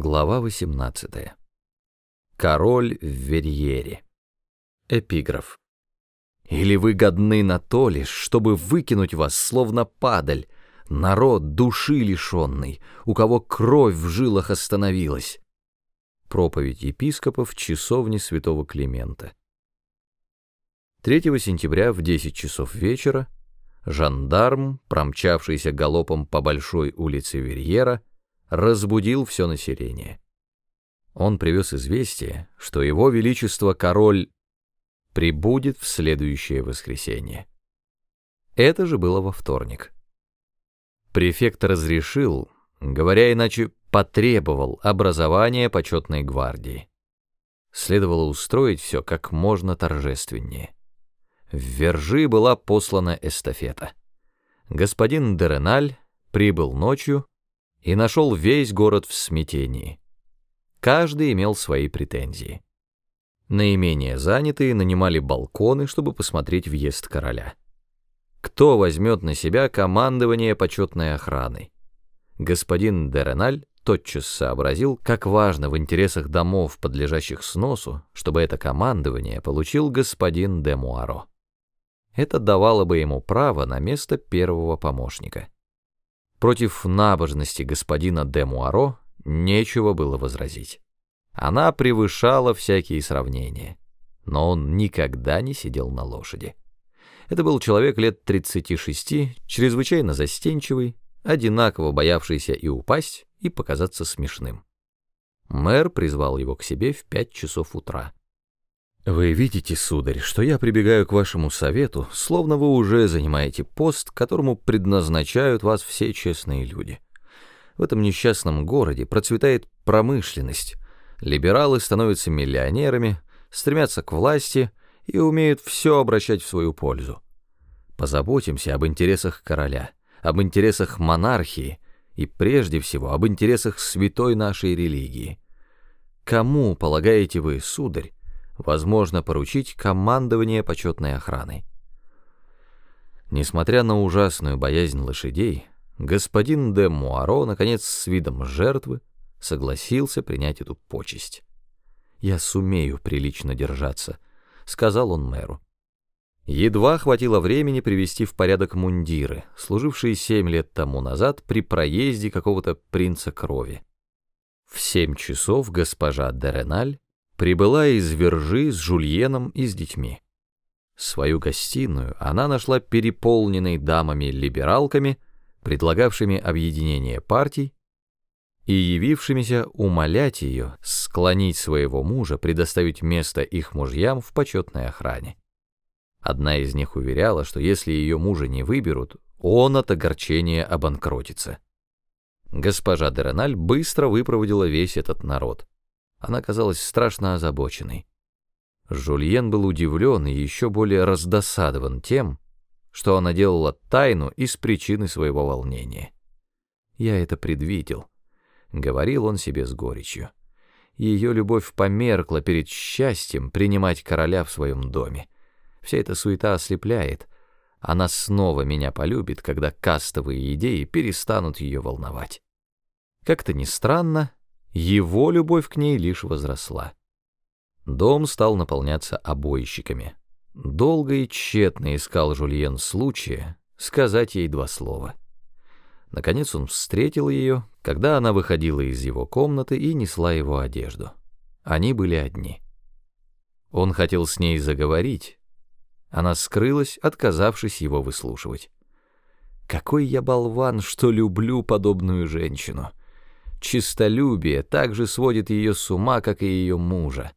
Глава 18. Король в Верьере. Эпиграф. «Или вы годны на то лишь, чтобы выкинуть вас, словно падаль, народ души лишенный, у кого кровь в жилах остановилась». Проповедь епископов в часовне святого Климента. 3 сентября в 10 часов вечера жандарм, промчавшийся галопом по большой улице Верьера, разбудил все население. Он привез известие, что его величество король прибудет в следующее воскресенье. Это же было во вторник. Префект разрешил, говоря иначе, потребовал образования почетной гвардии. Следовало устроить все как можно торжественнее. В Вержи была послана эстафета. Господин Дереналь прибыл ночью и нашел весь город в смятении. Каждый имел свои претензии. Наименее занятые нанимали балконы, чтобы посмотреть въезд короля. Кто возьмет на себя командование почетной охраной? Господин Дереналь тотчас сообразил, как важно в интересах домов, подлежащих сносу, чтобы это командование получил господин де Муаро. Это давало бы ему право на место первого помощника. Против набожности господина де Муаро нечего было возразить. Она превышала всякие сравнения, но он никогда не сидел на лошади. Это был человек лет 36, чрезвычайно застенчивый, одинаково боявшийся и упасть, и показаться смешным. Мэр призвал его к себе в пять часов утра. Вы видите, сударь, что я прибегаю к вашему совету, словно вы уже занимаете пост, которому предназначают вас все честные люди. В этом несчастном городе процветает промышленность, либералы становятся миллионерами, стремятся к власти и умеют все обращать в свою пользу. Позаботимся об интересах короля, об интересах монархии и прежде всего об интересах святой нашей религии. Кому, полагаете вы, сударь, возможно поручить командование почетной охраной. Несмотря на ужасную боязнь лошадей, господин де Муаро, наконец, с видом жертвы, согласился принять эту почесть. «Я сумею прилично держаться», — сказал он мэру. Едва хватило времени привести в порядок мундиры, служившие семь лет тому назад при проезде какого-то принца крови. В семь часов госпожа Дереналь прибыла из Вержи с Жульеном и с детьми. Свою гостиную она нашла переполненной дамами-либералками, предлагавшими объединение партий, и явившимися умолять ее склонить своего мужа предоставить место их мужьям в почетной охране. Одна из них уверяла, что если ее мужа не выберут, он от огорчения обанкротится. Госпожа Дереналь быстро выпроводила весь этот народ. Она казалась страшно озабоченной. Жульен был удивлен и еще более раздосадован тем, что она делала тайну из причины своего волнения. «Я это предвидел», — говорил он себе с горечью. Ее любовь померкла перед счастьем принимать короля в своем доме. Вся эта суета ослепляет. Она снова меня полюбит, когда кастовые идеи перестанут ее волновать. Как-то ни странно, его любовь к ней лишь возросла. Дом стал наполняться обойщиками. Долго и тщетно искал Жульен случая сказать ей два слова. Наконец он встретил ее, когда она выходила из его комнаты и несла его одежду. Они были одни. Он хотел с ней заговорить. Она скрылась, отказавшись его выслушивать. «Какой я болван, что люблю подобную женщину!» Чистолюбие также сводит ее с ума, как и ее мужа.